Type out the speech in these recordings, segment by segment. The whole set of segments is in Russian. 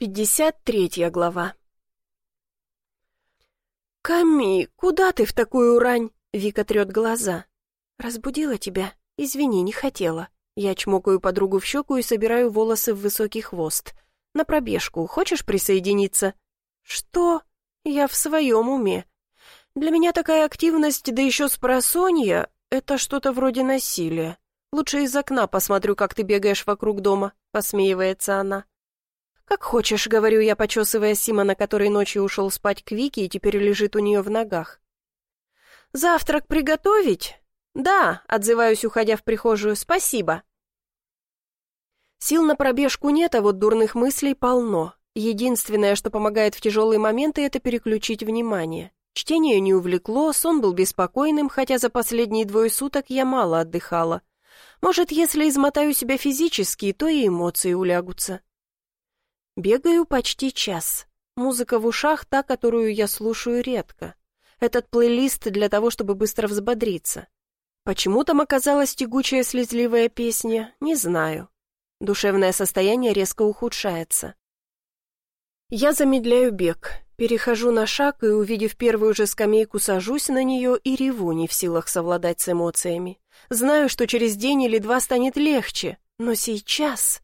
Пятьдесят третья глава. «Ками, куда ты в такую рань?» Вика трет глаза. «Разбудила тебя? Извини, не хотела». Я чмокаю подругу в щеку и собираю волосы в высокий хвост. «На пробежку. Хочешь присоединиться?» «Что?» «Я в своем уме. Для меня такая активность, да еще с просонья, это что-то вроде насилия. Лучше из окна посмотрю, как ты бегаешь вокруг дома», — посмеивается она. «Как хочешь», — говорю я, почесывая Симона, который ночью ушел спать к Вике и теперь лежит у нее в ногах. «Завтрак приготовить?» «Да», — отзываюсь, уходя в прихожую, «спасибо». Сил на пробежку нет, а вот дурных мыслей полно. Единственное, что помогает в тяжелые моменты, это переключить внимание. Чтение не увлекло, сон был беспокойным, хотя за последние двое суток я мало отдыхала. Может, если измотаю себя физически, то и эмоции улягутся. Бегаю почти час. Музыка в ушах та, которую я слушаю редко. Этот плейлист для того, чтобы быстро взбодриться. Почему там оказалась тягучая слезливая песня, не знаю. Душевное состояние резко ухудшается. Я замедляю бег, перехожу на шаг и, увидев первую же скамейку, сажусь на нее и реву, не в силах совладать с эмоциями. Знаю, что через день или два станет легче, но сейчас...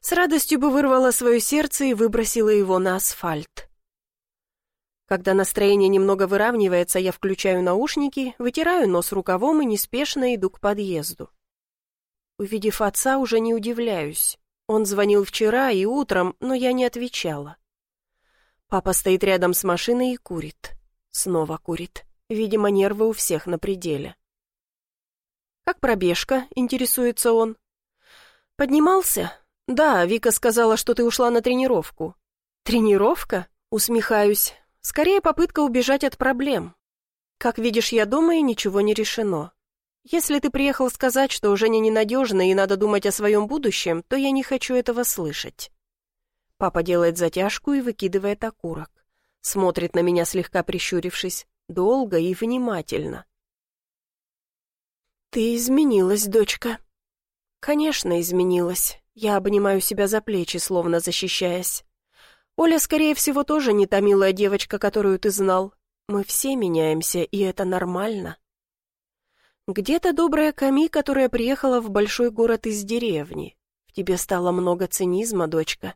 С радостью бы вырвала свое сердце и выбросила его на асфальт. Когда настроение немного выравнивается, я включаю наушники, вытираю нос рукавом и неспешно иду к подъезду. Увидев отца, уже не удивляюсь. Он звонил вчера и утром, но я не отвечала. Папа стоит рядом с машиной и курит. Снова курит. Видимо, нервы у всех на пределе. «Как пробежка?» — интересуется он. «Поднимался?» «Да, Вика сказала, что ты ушла на тренировку». «Тренировка?» — усмехаюсь. «Скорее попытка убежать от проблем. Как видишь, я дома и ничего не решено. Если ты приехал сказать, что Женя ненадежна и надо думать о своем будущем, то я не хочу этого слышать». Папа делает затяжку и выкидывает окурок. Смотрит на меня, слегка прищурившись, долго и внимательно. «Ты изменилась, дочка». «Конечно, изменилась. Я обнимаю себя за плечи, словно защищаясь. Оля, скорее всего, тоже не та милая девочка, которую ты знал. Мы все меняемся, и это нормально. Где-то добрая Ками, которая приехала в большой город из деревни. В тебе стало много цинизма, дочка.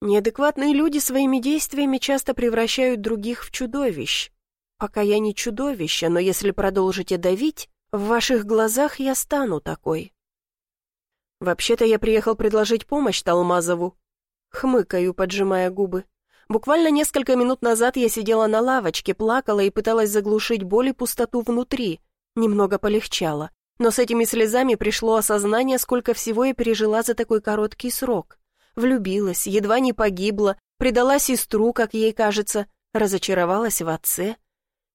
Неадекватные люди своими действиями часто превращают других в чудовищ. Пока я не чудовище, но если продолжите давить, в ваших глазах я стану такой. «Вообще-то я приехал предложить помощь Талмазову». Хмыкаю, поджимая губы. Буквально несколько минут назад я сидела на лавочке, плакала и пыталась заглушить боль и пустоту внутри. Немного полегчало. Но с этими слезами пришло осознание, сколько всего я пережила за такой короткий срок. Влюбилась, едва не погибла, предала сестру, как ей кажется, разочаровалась в отце.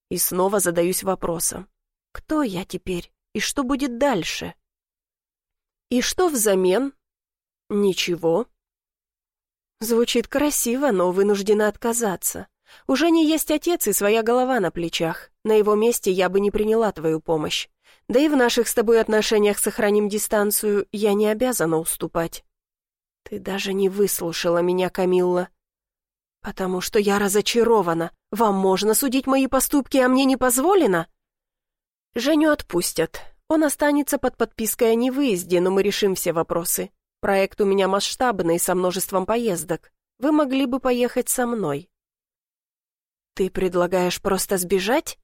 И снова задаюсь вопросом. Кто я теперь? И что будет дальше? «И что взамен?» «Ничего». Звучит красиво, но вынуждена отказаться. Уже не есть отец и своя голова на плечах. На его месте я бы не приняла твою помощь. Да и в наших с тобой отношениях сохраним дистанцию, я не обязана уступать. Ты даже не выслушала меня, Камилла. Потому что я разочарована. Вам можно судить мои поступки, а мне не позволено? Женю отпустят. Он останется под подпиской о невыезде, но мы решим все вопросы. Проект у меня масштабный, со множеством поездок. Вы могли бы поехать со мной». «Ты предлагаешь просто сбежать?»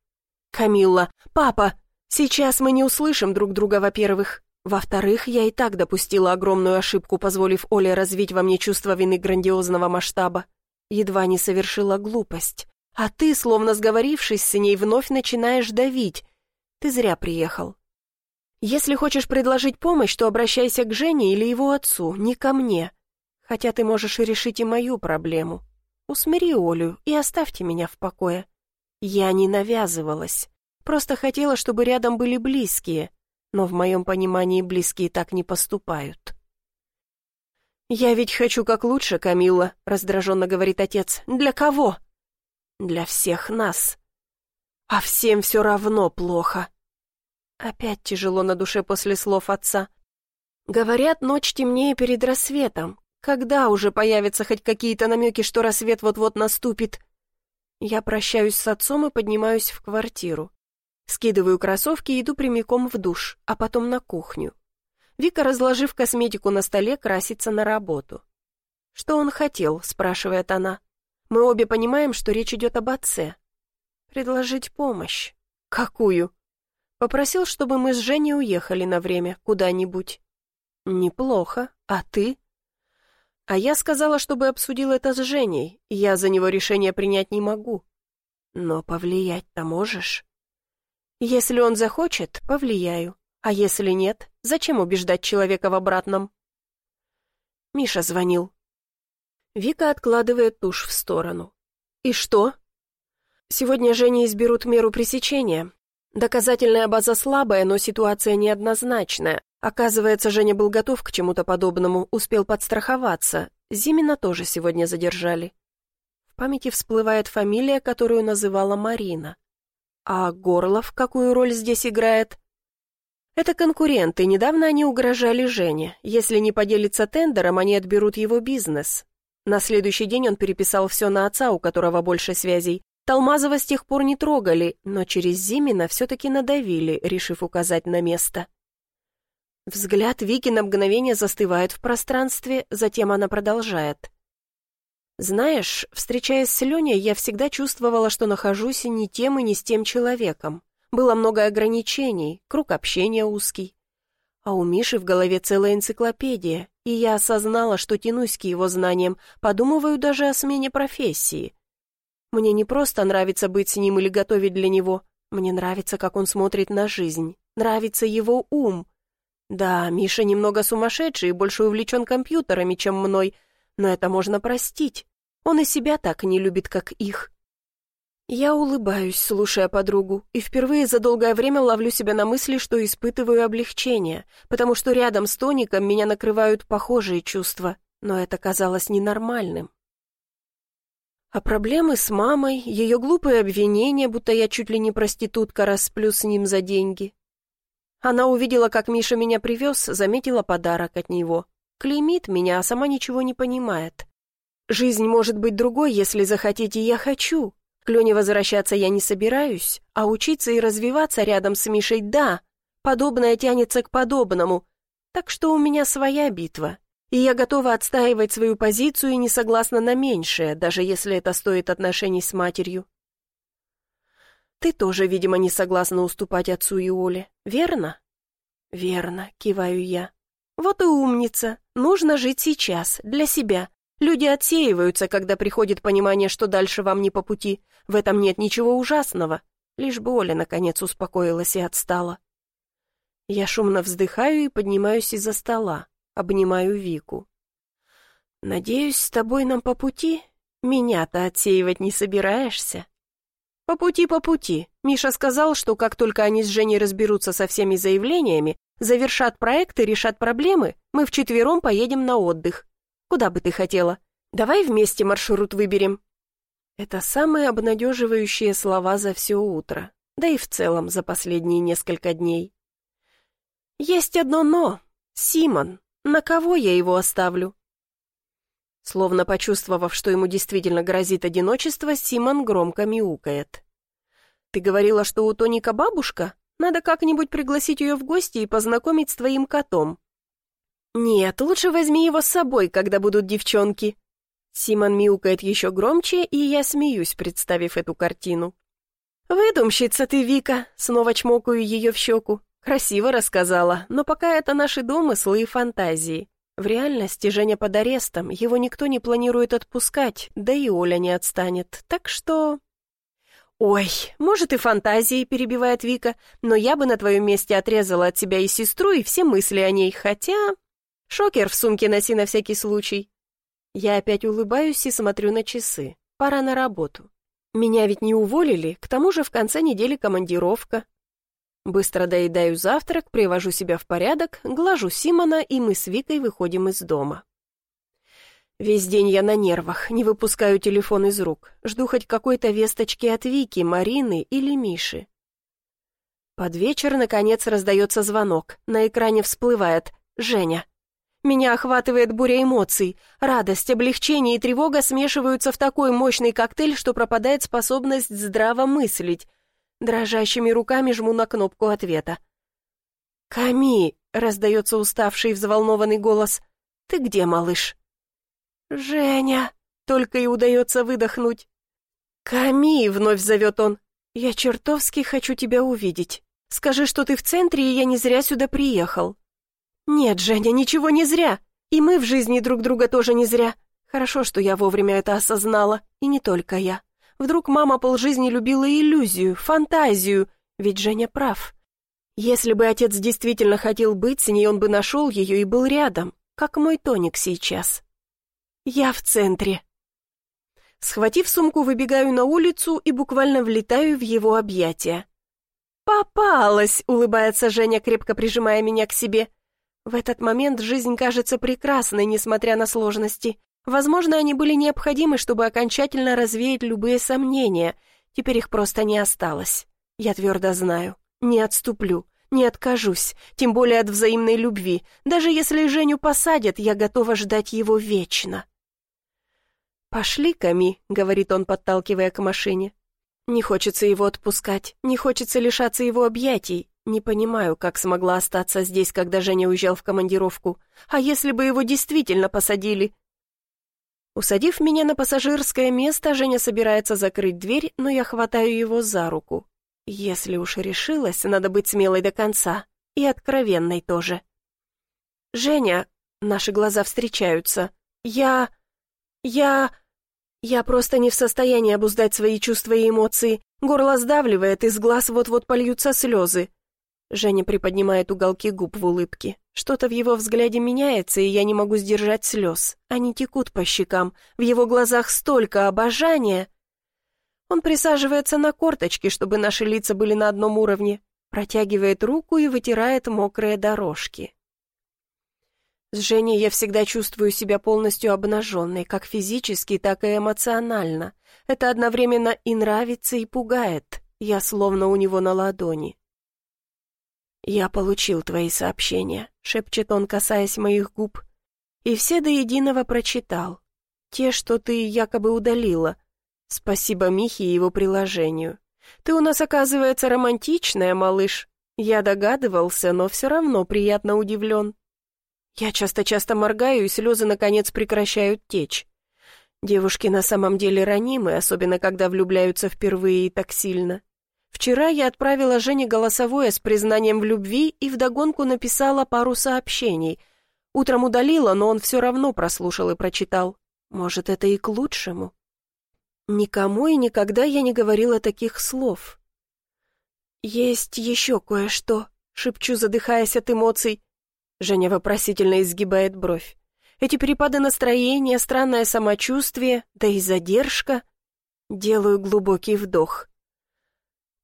«Камилла, папа, сейчас мы не услышим друг друга, во-первых. Во-вторых, я и так допустила огромную ошибку, позволив Оле развить во мне чувство вины грандиозного масштаба. Едва не совершила глупость. А ты, словно сговорившись с ней, вновь начинаешь давить. Ты зря приехал. Если хочешь предложить помощь, то обращайся к Жене или его отцу, не ко мне. Хотя ты можешь решить и мою проблему. Усмири Олю и оставьте меня в покое. Я не навязывалась. Просто хотела, чтобы рядом были близкие. Но в моем понимании близкие так не поступают. «Я ведь хочу как лучше, Камилла», — раздраженно говорит отец. «Для кого?» «Для всех нас». «А всем все равно плохо», Опять тяжело на душе после слов отца. Говорят, ночь темнее перед рассветом. Когда уже появятся хоть какие-то намеки, что рассвет вот-вот наступит? Я прощаюсь с отцом и поднимаюсь в квартиру. Скидываю кроссовки и иду прямиком в душ, а потом на кухню. Вика, разложив косметику на столе, красится на работу. «Что он хотел?» — спрашивает она. Мы обе понимаем, что речь идет об отце. Предложить помощь. Какую? Попросил, чтобы мы с Женей уехали на время куда-нибудь. Неплохо. А ты? А я сказала, чтобы обсудил это с Женей. Я за него решение принять не могу. Но повлиять-то можешь. Если он захочет, повлияю. А если нет, зачем убеждать человека в обратном? Миша звонил. Вика откладывает тушь в сторону. «И что?» «Сегодня Жене изберут меру пресечения. Доказательная база слабая, но ситуация неоднозначная. Оказывается, Женя был готов к чему-то подобному, успел подстраховаться. Зимина тоже сегодня задержали». В памяти всплывает фамилия, которую называла Марина. А Горлов какую роль здесь играет? Это конкуренты, недавно они угрожали Жене. Если не поделится тендером, они отберут его бизнес. На следующий день он переписал все на отца, у которого больше связей. Талмазова с тех пор не трогали, но через Зимина все-таки надавили, решив указать на место. Взгляд Вики на мгновение застывает в пространстве, затем она продолжает. «Знаешь, встречаясь с Леней, я всегда чувствовала, что нахожусь не тем и не с тем человеком. Было много ограничений, круг общения узкий. А у Миши в голове целая энциклопедия, и я осознала, что тянусь к его знаниям, подумываю даже о смене профессии. Мне не просто нравится быть с ним или готовить для него, мне нравится, как он смотрит на жизнь, нравится его ум. Да, Миша немного сумасшедший и больше увлечен компьютерами, чем мной, но это можно простить. Он и себя так не любит, как их. Я улыбаюсь, слушая подругу, и впервые за долгое время ловлю себя на мысли, что испытываю облегчение, потому что рядом с тоником меня накрывают похожие чувства, но это казалось ненормальным. А проблемы с мамой, ее глупые обвинения, будто я чуть ли не проститутка, расплю с ним за деньги. Она увидела, как Миша меня привез, заметила подарок от него. Клеймит меня, а сама ничего не понимает. Жизнь может быть другой, если захотите, я хочу, к Лене возвращаться я не собираюсь, а учиться и развиваться рядом с Мишей – да. Подобное тянется к подобному. Так что у меня своя битва. И я готова отстаивать свою позицию и не согласна на меньшее, даже если это стоит отношений с матерью. Ты тоже, видимо, не согласна уступать отцу и Оле, верно? Верно, киваю я. Вот и умница. Нужно жить сейчас, для себя, Люди отсеиваются, когда приходит понимание, что дальше вам не по пути. В этом нет ничего ужасного. Лишь бы Оля, наконец, успокоилась и отстала. Я шумно вздыхаю и поднимаюсь из-за стола. Обнимаю Вику. «Надеюсь, с тобой нам по пути? Меня-то отсеивать не собираешься?» «По пути, по пути. Миша сказал, что как только они с Женей разберутся со всеми заявлениями, завершат проект и решат проблемы, мы вчетвером поедем на отдых. Куда бы ты хотела? Давай вместе маршрут выберем». Это самые обнадеживающие слова за все утро, да и в целом за последние несколько дней. «Есть одно «но». Симон. На кого я его оставлю?» Словно почувствовав, что ему действительно грозит одиночество, Симон громко мяукает. «Ты говорила, что у Тоника бабушка? Надо как-нибудь пригласить ее в гости и познакомить с твоим котом. «Нет, лучше возьми его с собой, когда будут девчонки». Симон мяукает еще громче, и я смеюсь, представив эту картину. «Выдумщица ты, Вика!» — снова чмокаю ее в щеку. Красиво рассказала, но пока это наши домыслы и фантазии. В реальности Женя под арестом, его никто не планирует отпускать, да и Оля не отстанет, так что... «Ой, может и фантазии», — перебивает Вика, «но я бы на твоем месте отрезала от себя и сестру, и все мысли о ней, хотя...» Шокер в сумке носи на всякий случай. Я опять улыбаюсь и смотрю на часы. Пора на работу. Меня ведь не уволили, к тому же в конце недели командировка. Быстро доедаю завтрак, привожу себя в порядок, глажу Симона, и мы с Викой выходим из дома. Весь день я на нервах, не выпускаю телефон из рук, жду хоть какой-то весточки от Вики, Марины или Миши. Под вечер, наконец, раздается звонок. На экране всплывает «Женя». Меня охватывает буря эмоций. Радость, облегчение и тревога смешиваются в такой мощный коктейль, что пропадает способность здраво мыслить. Дрожащими руками жму на кнопку ответа. «Ками!» — раздается уставший взволнованный голос. «Ты где, малыш?» «Женя!» — только и удается выдохнуть. «Ками!» — вновь зовет он. «Я чертовски хочу тебя увидеть. Скажи, что ты в центре, и я не зря сюда приехал». «Нет, Женя, ничего не зря. И мы в жизни друг друга тоже не зря. Хорошо, что я вовремя это осознала, и не только я. Вдруг мама полжизни любила иллюзию, фантазию, ведь Женя прав. Если бы отец действительно хотел быть с ней, он бы нашел ее и был рядом, как мой тоник сейчас. Я в центре. Схватив сумку, выбегаю на улицу и буквально влетаю в его объятия. «Попалась!» — улыбается Женя, крепко прижимая меня к себе. В этот момент жизнь кажется прекрасной, несмотря на сложности. Возможно, они были необходимы, чтобы окончательно развеять любые сомнения. Теперь их просто не осталось. Я твердо знаю. Не отступлю, не откажусь, тем более от взаимной любви. Даже если Женю посадят, я готова ждать его вечно. «Пошли, Ками», — говорит он, подталкивая к машине. Не хочется его отпускать, не хочется лишаться его объятий. Не понимаю, как смогла остаться здесь, когда Женя уезжал в командировку. А если бы его действительно посадили? Усадив меня на пассажирское место, Женя собирается закрыть дверь, но я хватаю его за руку. Если уж решилась, надо быть смелой до конца. И откровенной тоже. «Женя...» — наши глаза встречаются. «Я... я...» Я просто не в состоянии обуздать свои чувства и эмоции. Горло сдавливает, из глаз вот-вот польются слезы. Женя приподнимает уголки губ в улыбке. Что-то в его взгляде меняется, и я не могу сдержать слез. Они текут по щекам. В его глазах столько обожания. Он присаживается на корточки, чтобы наши лица были на одном уровне, протягивает руку и вытирает мокрые дорожки. С Женей я всегда чувствую себя полностью обнаженной, как физически, так и эмоционально. Это одновременно и нравится, и пугает. Я словно у него на ладони. «Я получил твои сообщения», — шепчет он, касаясь моих губ. «И все до единого прочитал. Те, что ты якобы удалила. Спасибо Михе и его приложению. Ты у нас, оказывается, романтичная, малыш. Я догадывался, но все равно приятно удивлен». Я часто-часто моргаю, и слезы, наконец, прекращают течь. Девушки на самом деле ранимы, особенно когда влюбляются впервые и так сильно. Вчера я отправила Жене голосовое с признанием в любви и вдогонку написала пару сообщений. Утром удалила, но он все равно прослушал и прочитал. Может, это и к лучшему. Никому и никогда я не говорила таких слов. «Есть еще кое-что», — шепчу, задыхаясь от эмоций. Женя вопросительно изгибает бровь. Эти перепады настроения, странное самочувствие, да и задержка. Делаю глубокий вдох.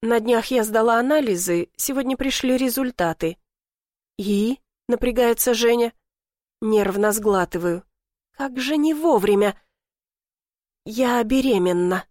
На днях я сдала анализы, сегодня пришли результаты. И? Напрягается Женя. Нервно сглатываю. Как же не вовремя. Я беременна.